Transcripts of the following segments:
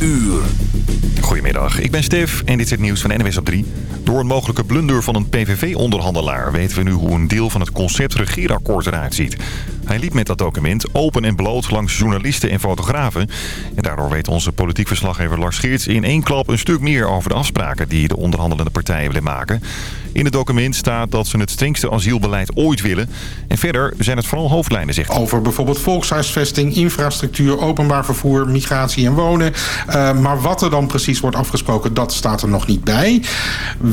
uur. Goedemiddag, ik ben Stef en dit is het nieuws van NWS op 3. Door een mogelijke blunder van een PVV-onderhandelaar weten we nu hoe een deel van het concept regeerakkoord eruit ziet. Hij liep met dat document open en bloot langs journalisten en fotografen. En daardoor weet onze politiek verslaggever Lars Geerts in één klap een stuk meer over de afspraken die de onderhandelende partijen willen maken. In het document staat dat ze het strengste asielbeleid ooit willen. En verder zijn het vooral hoofdlijnen, zegt. Over bijvoorbeeld volkshuisvesting, infrastructuur, openbaar vervoer, migratie en wonen. Uh, maar wat er dan precies wordt afgesproken, dat staat er nog niet bij.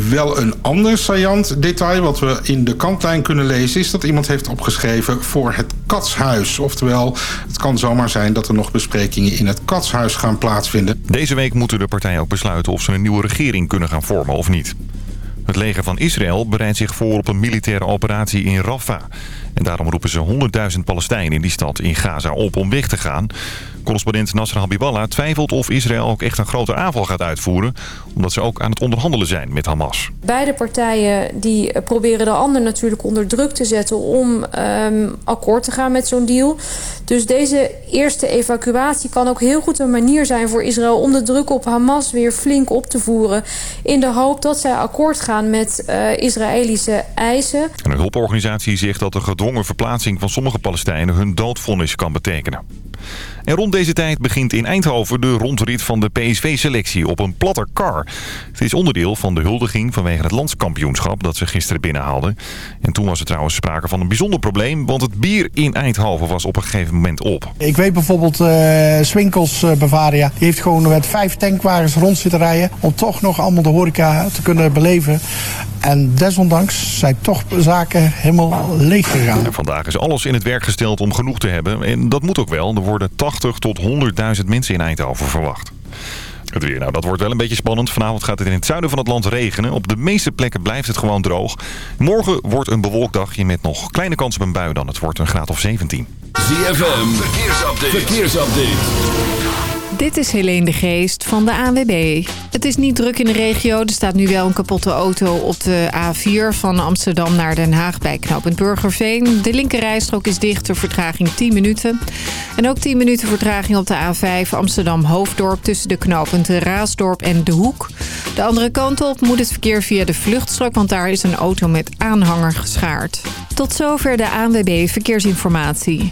Wel een ander saillant detail wat we in de kantlijn kunnen lezen... is dat iemand heeft opgeschreven voor het katshuis. Oftewel, het kan zomaar zijn dat er nog besprekingen in het katshuis gaan plaatsvinden. Deze week moeten de partijen ook besluiten of ze een nieuwe regering kunnen gaan vormen of niet. Het leger van Israël bereidt zich voor op een militaire operatie in Rafah. En daarom roepen ze 100.000 Palestijnen in die stad in Gaza op om weg te gaan. Correspondent Nasser Habiballah twijfelt of Israël ook echt een grote aanval gaat uitvoeren... omdat ze ook aan het onderhandelen zijn met Hamas. Beide partijen die proberen de ander natuurlijk onder druk te zetten... om um, akkoord te gaan met zo'n deal. Dus deze eerste evacuatie kan ook heel goed een manier zijn voor Israël... om de druk op Hamas weer flink op te voeren... in de hoop dat zij akkoord gaan met uh, Israëlische eisen. En een hulporganisatie zegt dat de gedwongen verplaatsing van sommige Palestijnen... hun doodvonnis kan betekenen. En rond deze tijd begint in Eindhoven de rondrit van de PSV-selectie op een platte car. Het is onderdeel van de huldiging vanwege het landskampioenschap dat ze gisteren binnenhaalden. En toen was er trouwens sprake van een bijzonder probleem, want het bier in Eindhoven was op een gegeven moment op. Ik weet bijvoorbeeld uh, Swinkels uh, Bavaria, die heeft gewoon met vijf tankwagens rond zitten rijden om toch nog allemaal de horeca te kunnen beleven. En desondanks zijn toch zaken helemaal leeg gegaan. En vandaag is alles in het werk gesteld om genoeg te hebben. En dat moet ook wel. Er worden 80 tot 100.000 mensen in Eindhoven verwacht. Het weer, nou dat wordt wel een beetje spannend. Vanavond gaat het in het zuiden van het land regenen. Op de meeste plekken blijft het gewoon droog. Morgen wordt een bewolkt dagje met nog kleine kans op een bui dan. Het wordt een graad of 17. ZFM, verkeersupdate. verkeersupdate. Dit is Helene de Geest van de ANWB. Het is niet druk in de regio. Er staat nu wel een kapotte auto op de A4 van Amsterdam naar Den Haag bij knooppunt Burgerveen. De linkerrijstrook is dicht, de vertraging 10 minuten. En ook 10 minuten vertraging op de A5 Amsterdam-Hoofddorp tussen de knooppunten Raasdorp en De Hoek. De andere kant op moet het verkeer via de vluchtstrook, want daar is een auto met aanhanger geschaard. Tot zover de ANWB Verkeersinformatie.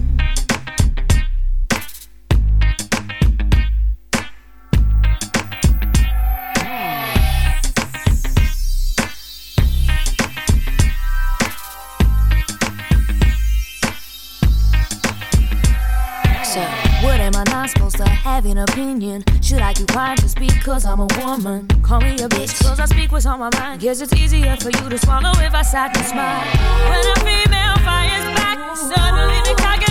Have an opinion. Should I keep quiet just because I'm a woman? Call me a bitch cause I speak what's on my mind. Guess it's easier for you to swallow if I sat and smile. When a female fires back, suddenly the cocky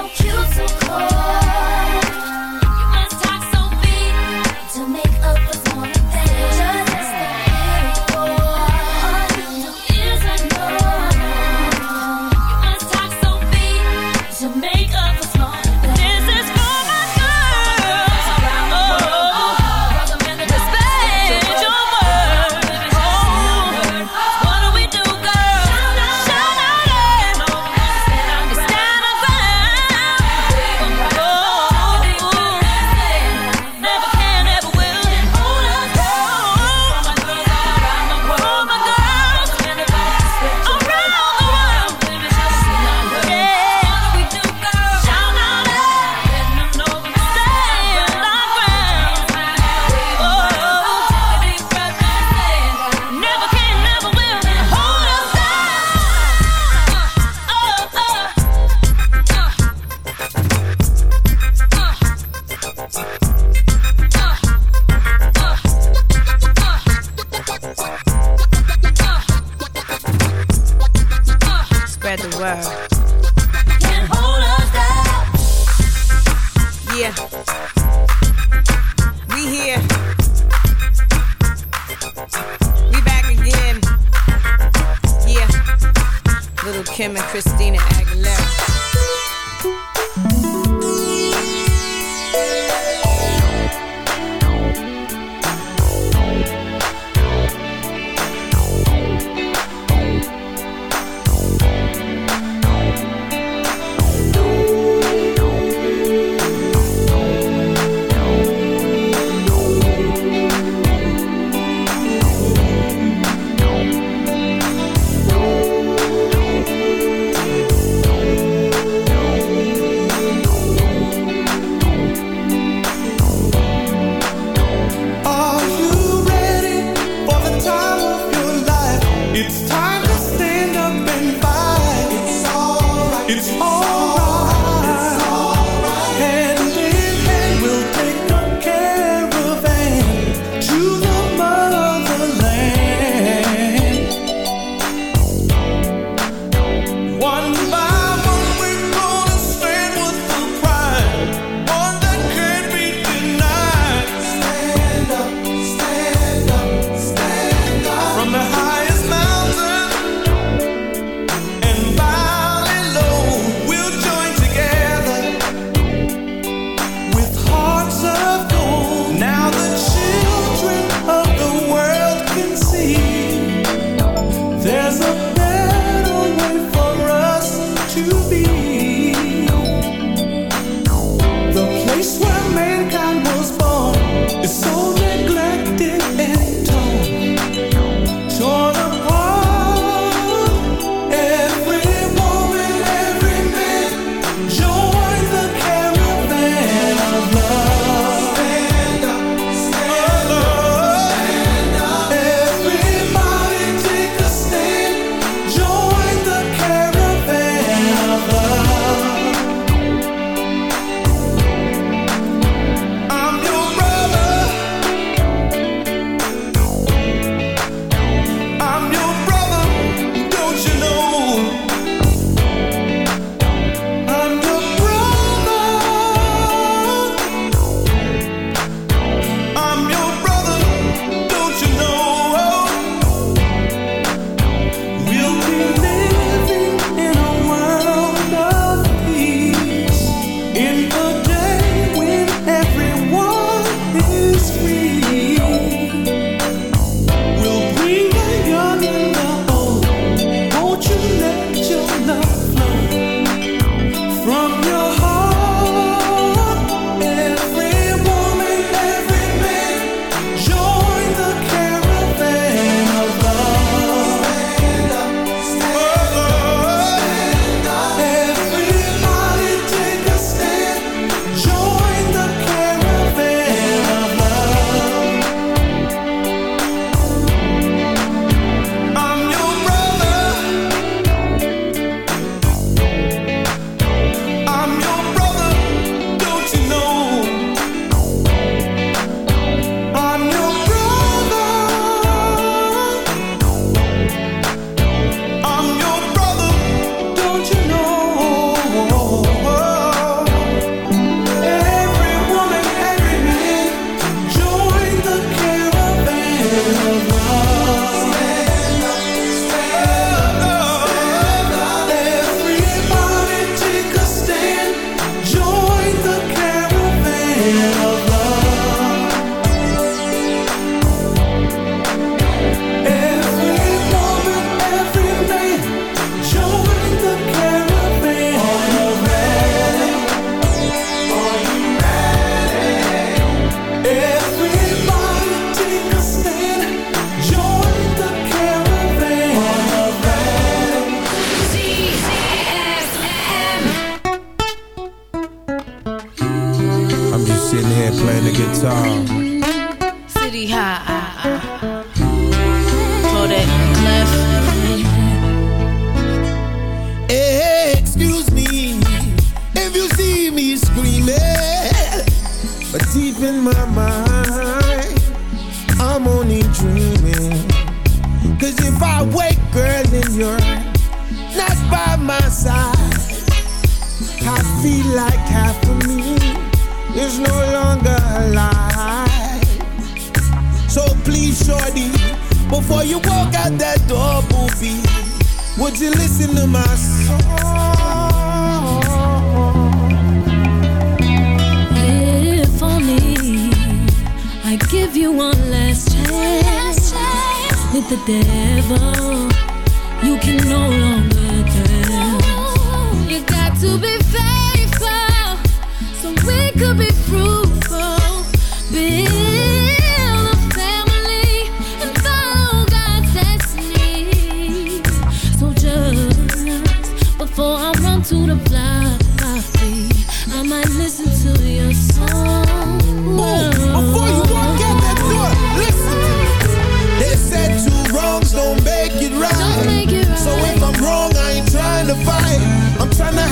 So cute, so cold.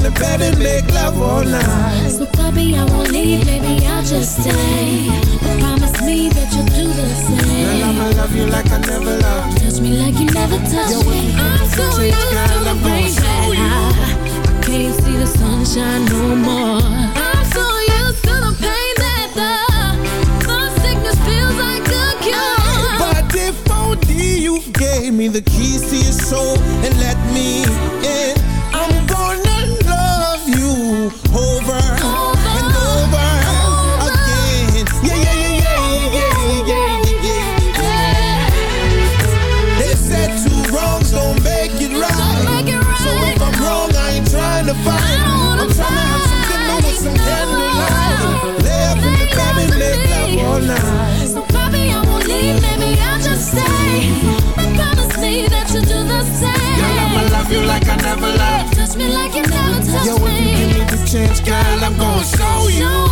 Lay up in the bed and make love all night. So, puppy, I won't leave, baby, I'll just stay. But promise me that you'll do the same. Girl, I'ma love you like I never loved. Touch me like you never touched me. I'm so used to the rain that I, can't see the sunshine no more. I'm so used to the pain that the, the sickness feels like a cure. But if only you gave me the keys to your soul and let me in, I'm gonna love over, chance, girl, I'm gonna show you.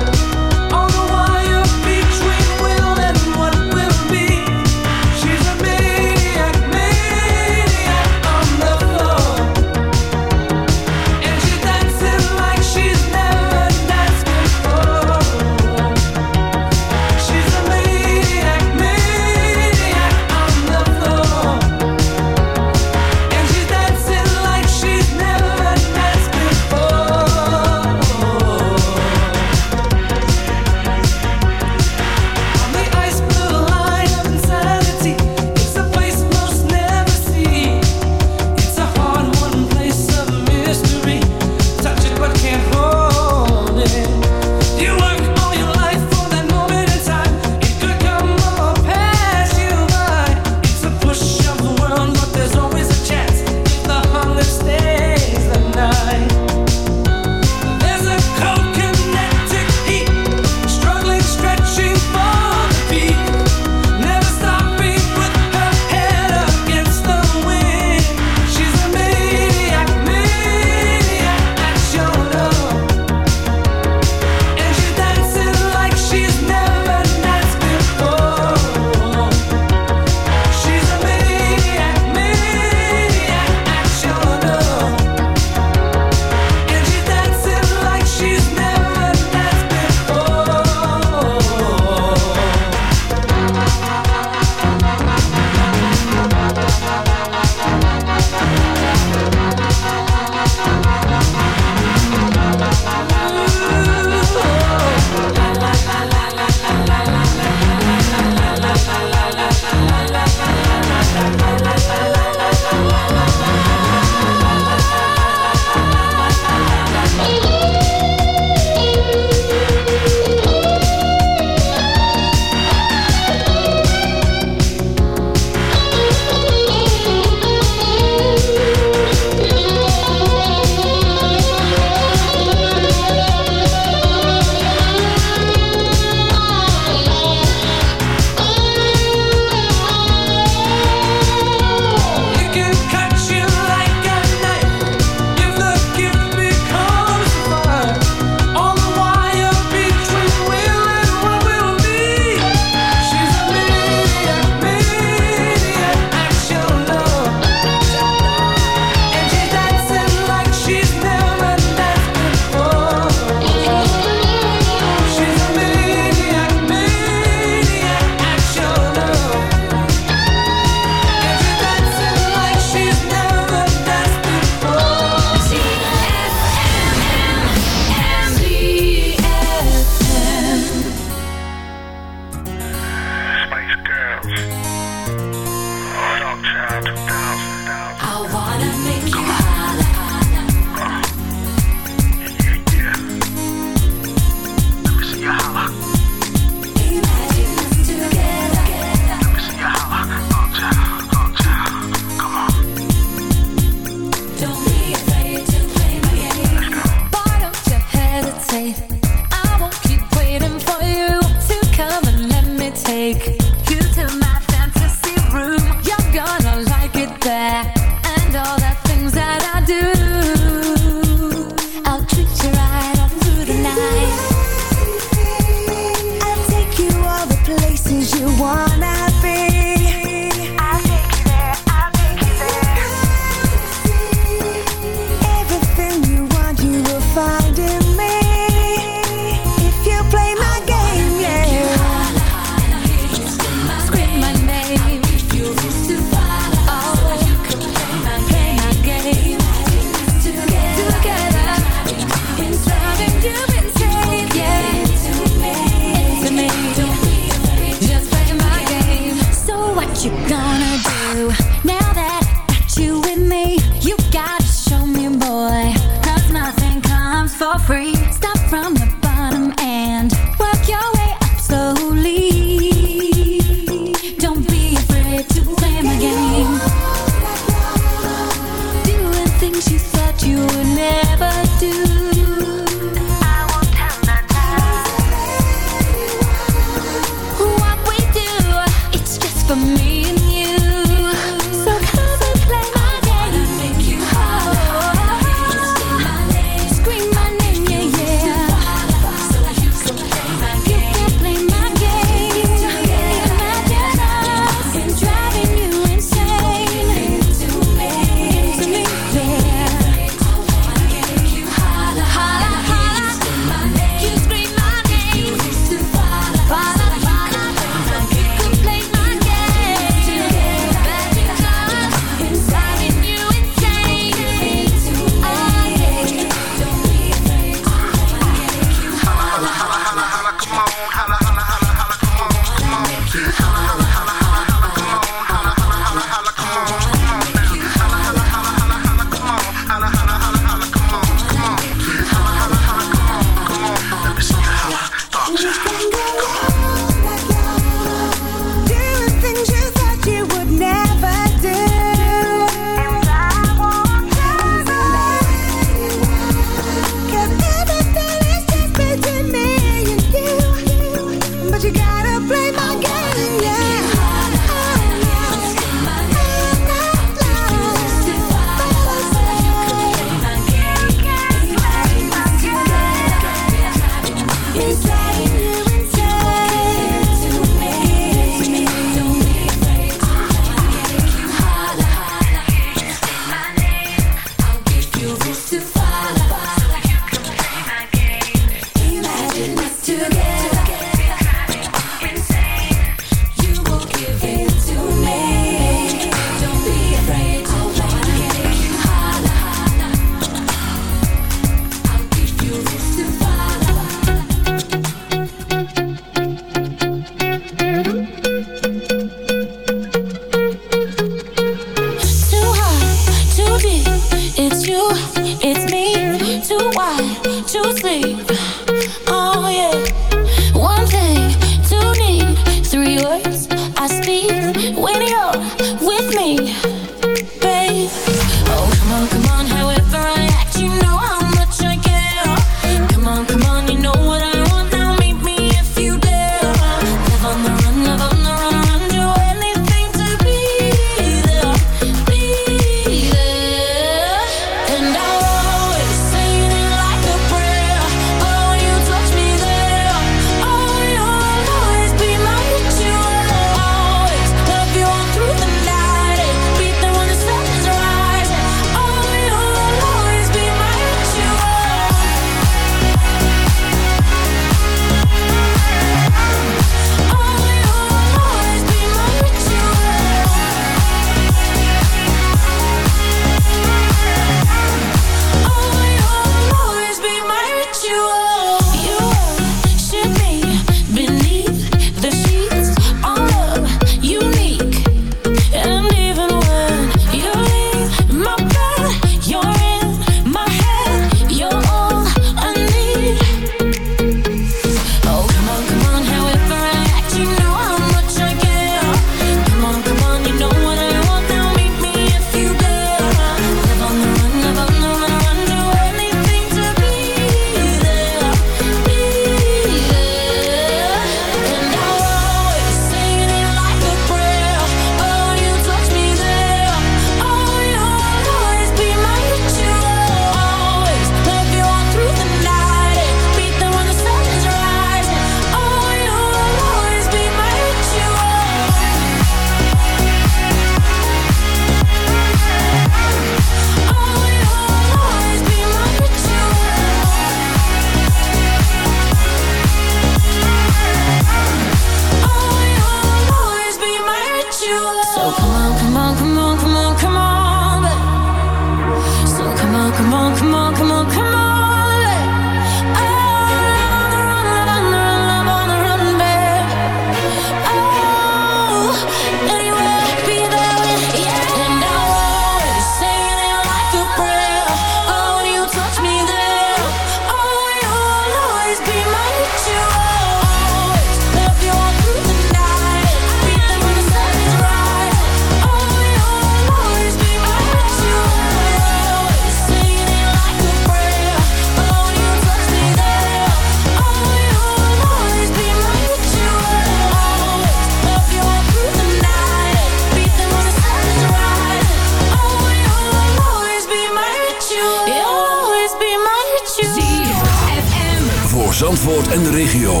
Zandvoort en de regio.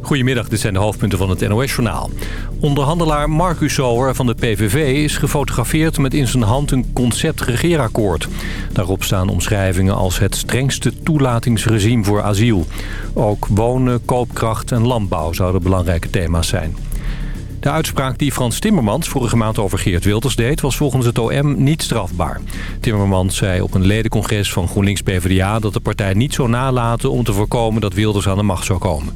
Goedemiddag, dit zijn de hoofdpunten van het NOS-journaal. Onderhandelaar Marcus Sower van de PVV is gefotografeerd met in zijn hand een concept-regeerakkoord. Daarop staan omschrijvingen als het strengste toelatingsregime voor asiel. Ook wonen, koopkracht en landbouw zouden belangrijke thema's zijn. De uitspraak die Frans Timmermans vorige maand over Geert Wilders deed... was volgens het OM niet strafbaar. Timmermans zei op een ledencongres van GroenLinks-PVDA... dat de partij niet zou nalaten om te voorkomen dat Wilders aan de macht zou komen.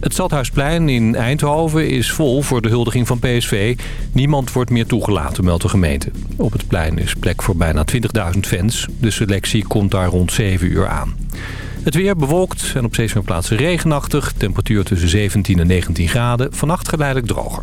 Het Stadhuisplein in Eindhoven is vol voor de huldiging van PSV. Niemand wordt meer toegelaten, meldt de gemeente. Op het plein is plek voor bijna 20.000 fans. De selectie komt daar rond 7 uur aan. Het weer bewolkt en op steeds plaatsen regenachtig. Temperatuur tussen 17 en 19 graden. Vannacht geleidelijk droger.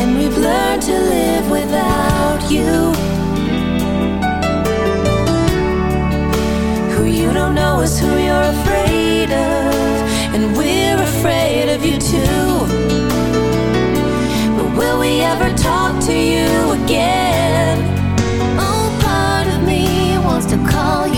And we've learned to live without you. Who you don't know is who you're afraid of. And we're afraid of you too. But will we ever talk to you again? Oh, part of me wants to call you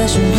I want you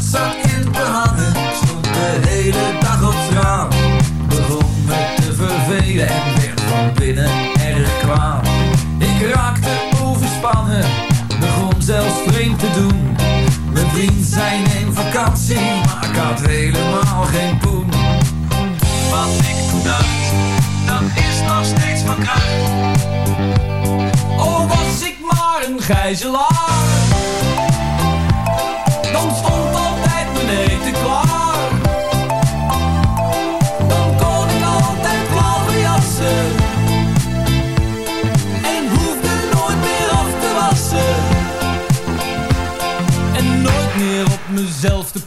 Zak in te handen. Stond de hele dag op straat. Begon me te vervelen en werd van binnen erg kwaad. Ik raakte overspannen, begon zelfs vreemd te doen. Mijn vriend zijn in vakantie, maar ik had helemaal geen poen. Wat ik toen dacht, dat is nog steeds van kracht. Oh, was ik maar een gijzelaar.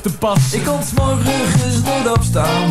Te passen. Ik kon 's morgens nooit opstaan,